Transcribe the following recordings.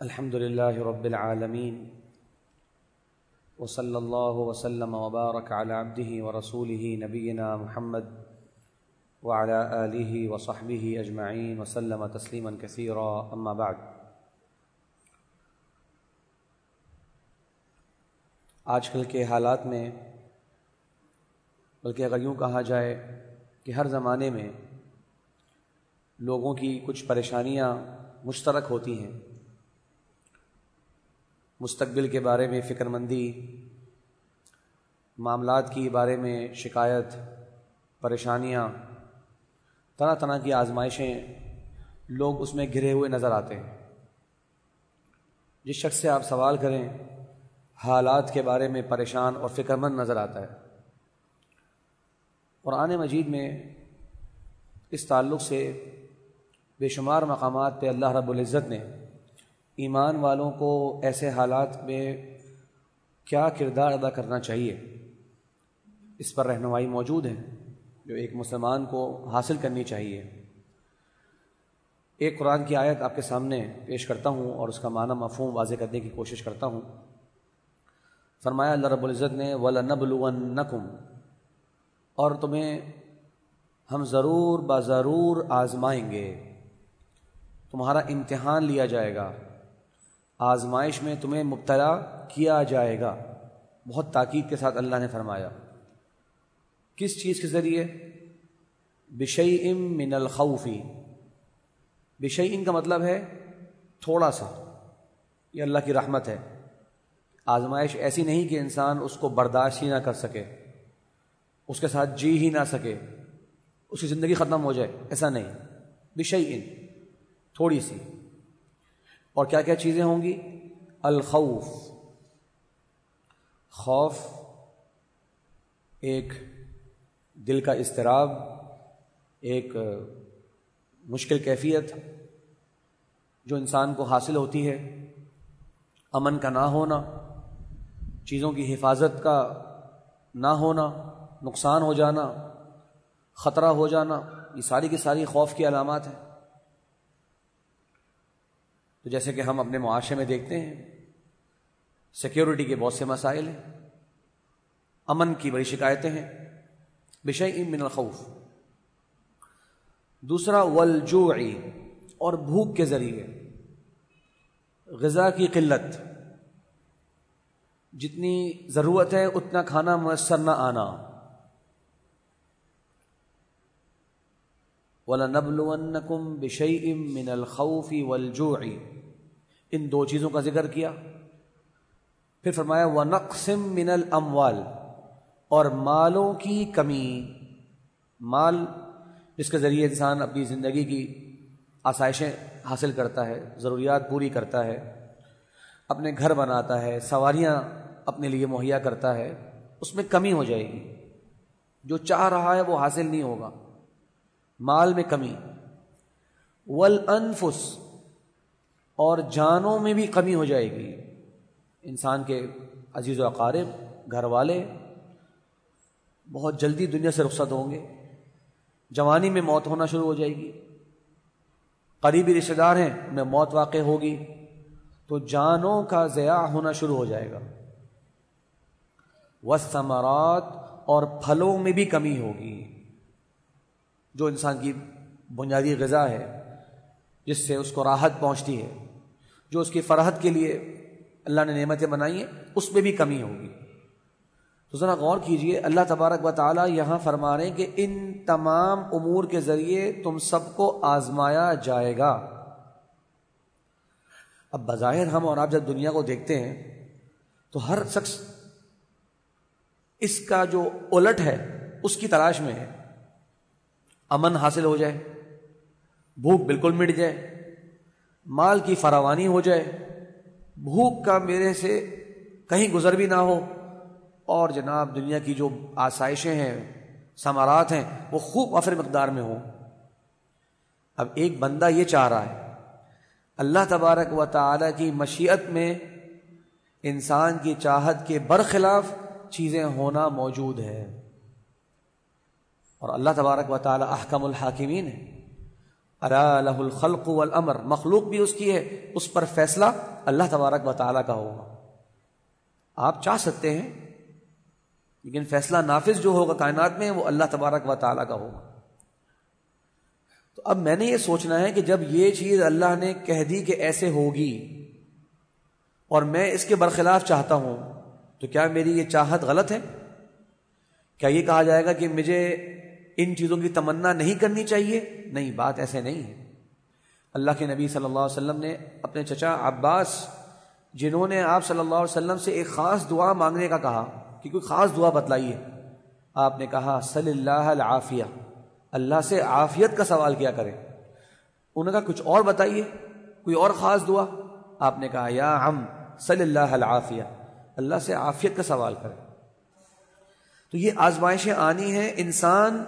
الحمد لله رب العالمين، وصلى الله وسلم وبارك على عبده ورسوله نبينا محمد وعلى آله وصحبه أجمعين، وسلم تسليما كثيرا، أما بعد. آج کل کے حالات میں، بلکہ اگر یوں کہا جائے کہ ہر زمانے میں لوگوں کی کچھ پریشانیاں مشترک ہوتی ہیں۔ مستقبل کے بارے میں فکر مندی معاملات کی بارے میں شکایت، پریشانیاں، طرح طرح کی آزمائشیں لوگ اس میں گرے ہوئے نظر آتے ہیں۔ جس شخص سے آپ سوال کریں، حالات کے بارے میں پریشان اور فکر مند نظر آتا ہے۔ قرآن مجید میں اس تعلق سے بے شمار مقامات پہ اللہ رب العزت نے ایمان والوں کو ایسے حالات میں کیا کردار ادا کرنا چاہیے؟ اس پر رہنمائی موجود ہے جو ایک مسلمان کو حاصل کرنی چاہیے۔ ایک قرآن کی آیت آپ کے سامنے پیش کرتا ہوں اور اس کا معنی مفہوم واضح کرنے کی کوشش کرتا ہوں۔ فرمایا، اللہ رب العزت نے، وَلَنَبْلُوَنَّكُمْ۔ اور تمہیں ہم ضرور با ضرور آزمائیں گے۔ تمہارا امتحان لیا جائے گا۔ آزمائش میں تمہیں مبتلا کیا جائے گا۔ بہت تاکید کے ساتھ اللہ نے فرمایا۔ کس چیز کے ذریعے؟ بشئی ام من الخوفی بشئی کا مطلب ہے تھوڑا سا، یہ اللہ کی رحمت ہے۔ آزمائش ایسی نہیں کہ انسان اس کو برداشت ہی نہ کر سکے، اس کے ساتھ جی ہی نہ سکے، اس کی زندگی ختم ہو جائے، ایسا نہیں۔ بشئی ان تھوڑی سی۔ اور کیا کیا چیزیں ہوں گی؟ الخوف. خوف ایک دل کا اضطراب، ایک مشکل کیفیت جو انسان کو حاصل ہوتی ہے، امن کا نہ ہونا، چیزوں کی حفاظت کا نہ ہونا، نقصان ہو جانا، خطرہ ہو جانا، یہ ساری کی ساری خوف کی علامات ہیں۔ تو جیسے کہ ہم اپنے معاشرے میں دیکھتے ہیں سیکیورٹی کے بہت سے مسائل ہیں، امن کی بڑی شکایتیں ہیں بشئی من الخوف۔ دوسرا ولجوعی اور بھوک کے ذریعے۔ غذا کی قلت۔ جتنی ضرورت ہے، اتنا کھانا میسر نہ آنا۔ وَلَنَبْلُوَنَّكُمْ بِشَيْءٍ مِّنَ الْخَوْفِ وَالْجُوعِ. ان دو چیزوں کا ذکر کیا۔ پھر فرمایا، وَنَقْسِمْ مِنَ الْأَمْوَالِ اور مالوں کی کمی۔ مال، جس کے ذریعے انسان اپنی زندگی کی آسائشیں حاصل کرتا ہے، ضروریات پوری کرتا ہے، اپنے گھر بناتا ہے، سواریاں اپنے لیے مہیا کرتا ہے، اس میں کمی ہو جائے گی۔ جو چاہ رہا ہے وہ حاصل نہیں ہوگا۔ مال میں کمی ول انفس اور جانوں میں بھی کمی ہو جائے گی۔ انسان کے عزیز و اقارب، گھر والے بہت جلدی دنیا سے رخصت ہوں گے۔ جوانی میں موت ہونا شروع ہو جائے گی۔ قریبی رشتے دار ہیں انہیں موت واقع ہوگی۔ تو جانوں کا ضیاع ہونا شروع ہو جائے گا۔ وسمرات اور پھلوں میں بھی کمی ہوگی۔ جو انسان کی بنیادی غذا ہے، جس سے اس کو راحت پہنچتی ہے، جو اس کی فرحت کے لیے اللہ نے نعمتیں بنائی ہیں، اس میں بھی کمی ہوگی۔ تو ذرا غور کیجیے، اللہ تبارک و تعالی یہاں فرما رہے ہیں کہ ان تمام امور کے ذریعے تم سب کو آزمایا جائے گا۔ اب بظاہر ہم اور آپ جب دنیا کو دیکھتے ہیں، تو ہر شخص اس کا جو الٹ ہے، اس کی تلاش میں ہے۔ امن حاصل ہو جائے، بھوک بالکل مٹ جائے، مال کی فراوانی ہو جائے، بھوک کا میرے سے کہیں گزر بھی نہ ہو۔ اور جناب، دنیا کی جو آسائشیں ہیں سمارات ہیں، وہ خوب افر مقدار میں ہوں۔ اب ایک بندہ یہ چاہ رہا ہے، اللہ تبارک و تعالی کی مشیت میں انسان کی چاہت کے برخلاف چیزیں ہونا موجود ہے اور اللہ تبارک و تعالی احکم الحاکمین ہے ارا لہ الخلق والامر، مخلوق بھی اس کی ہے، اس پر فیصلہ اللہ تبارک و تعالیٰ کا ہوگا۔ آپ چاہ سکتے ہیں، لیکن فیصلہ نافذ جو ہوگا کائنات میں، وہ اللہ تبارک و تعالیٰ کا ہوگا۔ تو اب میں نے یہ سوچنا ہے کہ جب یہ چیز اللہ نے کہہ دی کہ ایسے ہوگی، اور میں اس کے برخلاف چاہتا ہوں، تو کیا میری یہ چاہت غلط ہے؟ کیا یہ کہا جائے گا کہ مجھے ان چیزوں کی تمنا نہیں کرنی چاہیے۔ نہیں، بات ایسے نہیں ہے۔ اللہ کے نبی صلی اللہ علیہ وسلم نے اپنے چچا عباس، جنہوں نے آپ صلی اللہ علیہ وسلم سے ایک خاص دعا مانگنے کا کہا، کہ کوئی خاص دعا بتلائیے۔ آپ نے کہا صلی اللہ العافیہ اللہ سے عافیت کا سوال کیا کرے انہوں نے کہا، کچھ اور بتائیے، کوئی اور خاص دعا آپ نے کہا، یا ہم صلی اللہ العافیہ اللہ سے عافیت کا سوال کرے تو یہ آزمائشیں آنی ہیں، انسان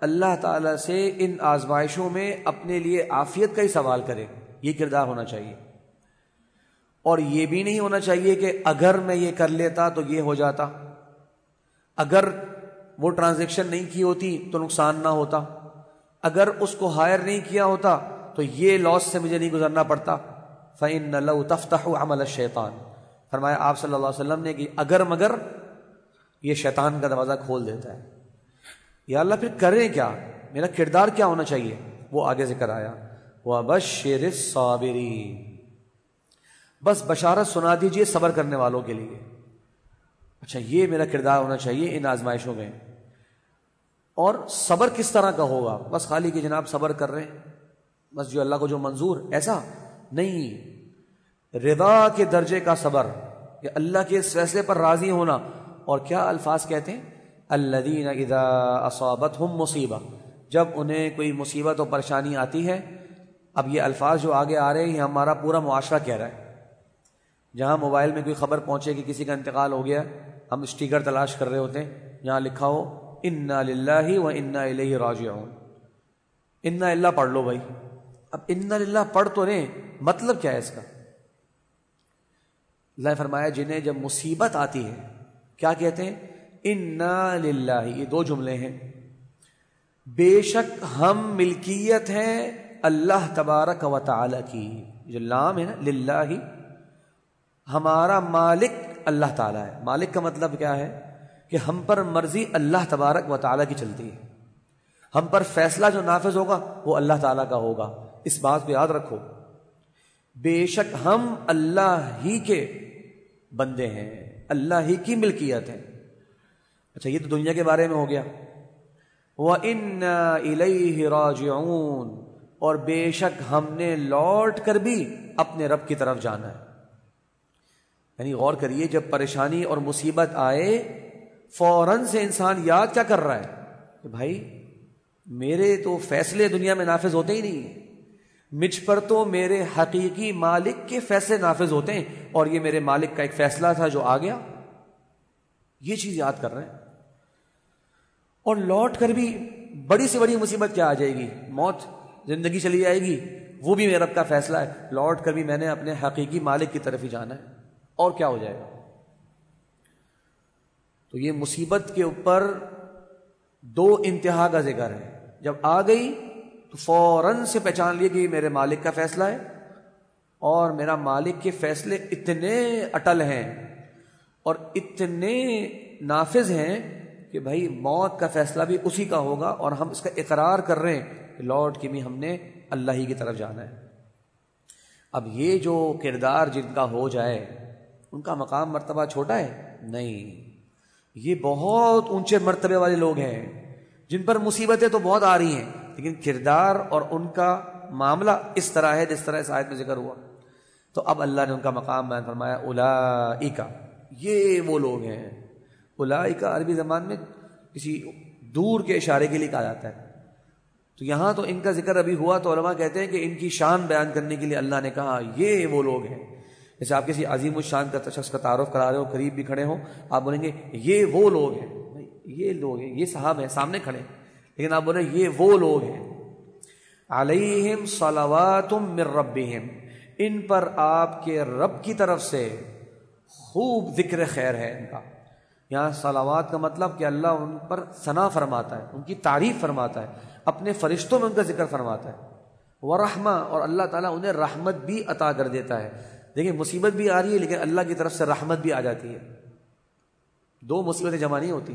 اللہ تعالی سے ان آزمائشوں میں اپنے لیے عافیت کا ہی سوال کرے۔ یہ کردار ہونا چاہیے۔ اور یہ بھی نہیں ہونا چاہیے کہ اگر میں یہ کر لیتا تو یہ ہو جاتا۔ اگر وہ ٹرانزیکشن نہیں کی ہوتی تو نقصان نہ ہوتا۔ اگر اس کو ہائر نہیں کیا ہوتا تو یہ لاس سے مجھے نہیں گزرنا پڑتا۔ فعن تفتح عمل شیطان فرمایا آپ صلی اللہ علیہ وسلم نے کہ اگر مگر یہ شیطان کا دروازہ کھول دیتا ہے۔ یا اللہ پھر کریں کیا؟ میرا کردار کیا ہونا چاہیے؟ وہ آگے سے کرایا وہ بس شیر بس بشارت سنا دیجیے صبر کرنے والوں کے لیے۔ اچھا یہ میرا کردار ہونا چاہیے ان آزمائشوں میں۔ اور صبر کس طرح کا ہوگا؟ بس خالی کہ جناب صبر کر رہے ہیں۔ بس جو اللہ کو جو منظور، ایسا؟ نہیں۔ رضا کے درجے کا صبر، کہ اللہ کے اس فیصلے پر راضی ہونا۔ اور کیا الفاظ کہتے ہیں؟ اللہ اذا اصابتهم مصیبہ۔ جب انہیں کوئی مصیبت اور پریشانی آتی ہے، اب یہ الفاظ جو آگے آ رہے ہیں ہمارا پورا معاشرہ کہہ رہا ہے۔ جہاں موبائل میں کوئی خبر پہنچے کہ کسی کا انتقال ہو گیا، ہم اسٹیکر تلاش کر رہے ہوتے ہیں جہاں لکھا ہو، انا للہ و انا الہ راجعون۔ انا اللہ پڑھ لو بھائی۔ اب انا للہ پڑھ تو رہے مطلب کیا ہے اس کا؟ اللہ فرمایا، جنہیں جب مصیبت آتی ہے، کیا کہتے ہیں؟ انا للہ یہ دو جملے ہیں۔ بے شک ہم ملکیت ہیں اللہ تبارک و تعالی کی۔ جو لام ہے نا، للہ، ہمارا مالک اللہ تعالیٰ ہے۔ مالک کا مطلب کیا ہے؟ کہ ہم پر مرضی اللہ تبارک و تعالیٰ کی چلتی ہے۔ ہم پر فیصلہ جو نافذ ہوگا، وہ اللہ تعالیٰ کا ہوگا۔ اس بات کو یاد رکھو۔ بے شک ہم اللہ ہی کے بندے ہیں، اللہ ہی کی ملکیت ہے اچھا یہ تو دنیا کے بارے میں ہو گیا۔ وہ ان راجعون۔ اور بے شک ہم نے لوٹ کر بھی اپنے رب کی طرف جانا ہے۔ یعنی غور کریے، جب پریشانی اور مصیبت آئے، فوراً سے انسان یاد کیا کر رہا ہے کہ بھائی، میرے تو فیصلے دنیا میں نافذ ہوتے ہی نہیں مجھ پر تو میرے حقیقی مالک کے فیصلے نافذ ہوتے ہیں۔ اور یہ میرے مالک کا ایک فیصلہ تھا جو آ گیا۔ یہ چیز یاد کر رہے ہیں۔ اور لوٹ کر بھی بڑی سے بڑی مصیبت کیا آ جائے گی؟ موت زندگی چلی جائے گی، وہ بھی میرا کا فیصلہ ہے۔ لوٹ کر بھی میں نے اپنے حقیقی مالک کی طرف ہی جانا ہے۔ اور کیا ہو جائے گا؟ تو یہ مصیبت کے اوپر دو انتہا کا ذکر ہے۔ جب آ گئی تو فوراً سے پہچان لیے کہ یہ میرے مالک کا فیصلہ ہے۔ اور میرا مالک کے فیصلے اتنے اٹل ہیں اور اتنے نافذ ہیں کہ بھائی موت کا فیصلہ بھی اسی کا ہوگا اور ہم اس کا اقرار کر رہے ہیں کہ لارڈ کی بھی ہم نے اللہ ہی کی طرف جانا ہے۔ اب یہ جو کردار جن کا ہو جائے، ان کا مقام مرتبہ چھوٹا ہے؟ نہیں۔ یہ بہت اونچے مرتبے والے لوگ ہیں، جن پر مصیبتیں تو بہت آ رہی ہیں، لیکن کردار اور ان کا معاملہ اس طرح ہے جس طرح اس آیت میں ذکر ہوا۔ تو اب اللہ نے ان کا مقام بیان فرمایا الا یہ وہ لوگ ہیں۔ الا عربی زبان میں کسی دور کے اشارے کے لیے کہا جاتا ہے۔ تو یہاں تو ان کا ذکر ابھی ہوا تو علماء کہتے ہیں کہ ان کی شان بیان کرنے کے لیے اللہ نے کہا، یہ وہ لوگ ہیں۔ جیسے آپ کسی عظیم الشان کا شخص کا تعارف کرا رہے ہو، قریب بھی کھڑے ہو آپ بولیں گے، یہ وہ لوگ ہیں۔ یہ لوگ ہیں، یہ صاحب ہیں، سامنے کھڑے لیکن آپ بولیں، یہ وہ لوگ ہیں۔ علیہم صلواتم من ربہم، ان پر آپ کے رب کی طرف سے خوب ذکر خیر ہے ان کا۔ یہاں صلوات کا مطلب کہ اللہ ان پر ثنا فرماتا ہے، ان کی تعریف فرماتا ہے، اپنے فرشتوں میں ان کا ذکر فرماتا ہے۔ وہ رحمہ اور اللہ تعالیٰ انہیں رحمت بھی عطا کر دیتا ہے۔ دیکھیں، مصیبت بھی آ رہی ہے، لیکن اللہ کی طرف سے رحمت بھی آ جاتی ہے۔ دو مصیبتیں جمع نہیں ہوتی۔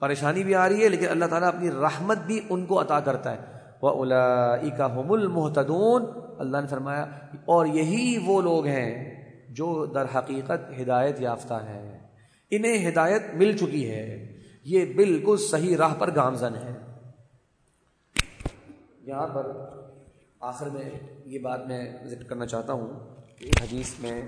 پریشانی بھی آ رہی ہے، لیکن اللہ تعالیٰ اپنی رحمت بھی ان کو عطا کرتا ہے۔ وہ اولا کا المحتدون اللہ نے فرمایا، اور یہی وہ لوگ ہیں جو در حقیقت ہدایت یافتہ ہیں۔ انہیں ہدایت مل چکی ہے۔ یہ بالکل صحیح راہ پر گامزن ہے۔ یہاں پر آخر میں یہ بات میں ذکر کرنا چاہتا ہوں کہ حدیث میں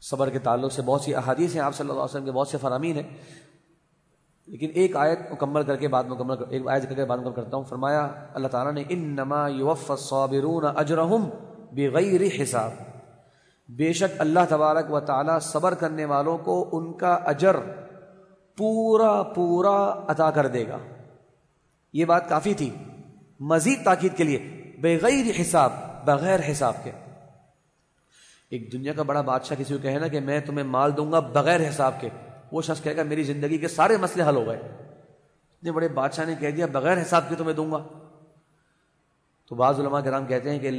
صبر کے تعلق سے بہت سی احادیث ہیں۔ آپ صلی اللہ علیہ وسلم کے بہت سے فرامین ہیں۔ لیکن ایک آیت مکمل کر کے بعد مکمل ایک آیت کر کے بعد مکمل کرتا ہوں۔ فرمایا، اللہ تعالیٰ نے ان نما یوف صابرون اجرحم بغیر حساب۔ بے شک اللہ تبارک و تعالیٰ صبر کرنے والوں کو ان کا اجر پورا پورا عطا کر دے گا۔ یہ بات کافی تھی۔ مزید تاکید کے لیے، بغیر حساب بغیر حساب کے۔ ایک دنیا کا بڑا بادشاہ کسی کو کہے نا کہ میں تمہیں مال دوں گا بغیر حساب کے۔ وہ شخص کہے گا، میری زندگی کے سارے مسئلے حل ہو گئے۔ اتنے بڑے بادشاہ نے کہہ دیا، بغیر حساب کے تمہیں دوں گا۔ تو بعض علماء کرام کہتے ہیں کہ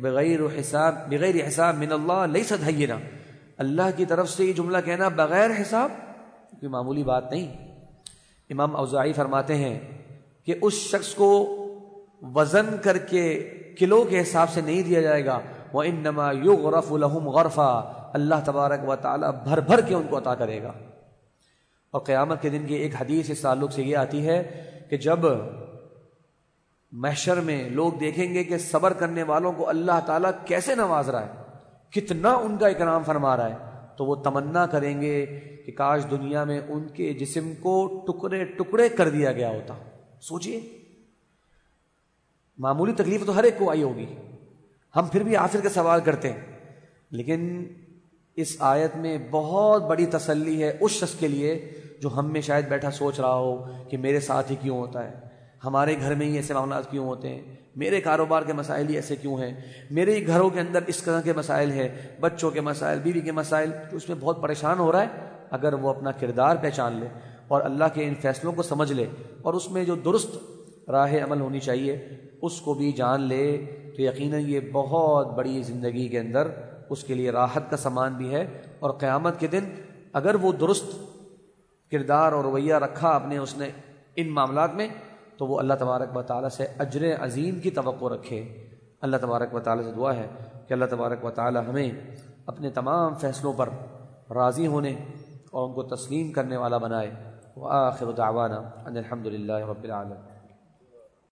بغیر حساب بغیر حساب من اللہ لئی سدھائیے اللہ کی طرف سے یہ جملہ کہنا بغیر حساب کوئی معمولی بات نہیں۔ امام اوزائی فرماتے ہیں کہ اس شخص کو وزن کر کے کلو کے حساب سے نہیں دیا جائے گا۔ وہ ان نما یو غرف الحم غرفہ اللہ تبارک و تعالیٰ بھر بھر کے ان کو عطا کرے گا۔ اور قیامت کے دن کی ایک حدیث اس تعلق سے یہ آتی ہے کہ جب محشر میں لوگ دیکھیں گے کہ صبر کرنے والوں کو اللہ تعالیٰ کیسے نواز رہا ہے؟ کتنا ان کا اکرام فرما رہا ہے؟ تو وہ تمنا کریں گے کہ کاش دنیا میں ان کے جسم کو ٹکڑے ٹکڑے کر دیا گیا ہوتا۔ سوچئے۔ معمولی تکلیف تو ہر ایک کو آئی ہوگی۔ ہم پھر بھی آخر کا سوال کرتے ہیں۔ لیکن اس آیت میں بہت بڑی تسلی ہے اس شخص کے لیے جو ہم میں شاید بیٹھا سوچ رہا ہو کہ میرے ساتھ ہی کیوں ہوتا ہے۔ ہمارے گھر میں ہی ایسے معاملات کیوں ہوتے ہیں؟ میرے کاروبار کے مسائل ہی ایسے کیوں ہیں؟ میرے ہی گھروں کے اندر اس طرح کے مسائل ہیں، بچوں کے مسائل، بیوی کے مسائل، تو اس میں بہت پریشان ہو رہا ہے۔ اگر وہ اپنا کردار پہچان لے اور اللہ کے ان فیصلوں کو سمجھ لے اور اس میں جو درست راہ عمل ہونی چاہیے، اس کو بھی جان لے، تو یقیناً یہ بہت بڑی زندگی کے اندر اس کے لیے راحت کا سامان بھی ہے۔ اور قیامت کے دن اگر وہ درست کردار اور رویہ رکھا اپنے اس نے ان معاملات میں تو وہ اللہ تبارک و تعالیٰ سے اجر عظیم کی توقع رکھے۔ اللہ تبارک و تعالیٰ سے دعا ہے کہ اللہ تبارک و تعالیٰ ہمیں اپنے تمام فیصلوں پر راضی ہونے اور ان کو تسلیم کرنے والا بنائے۔ وہ آخر دعوانا ان الحمد للہ رب العالم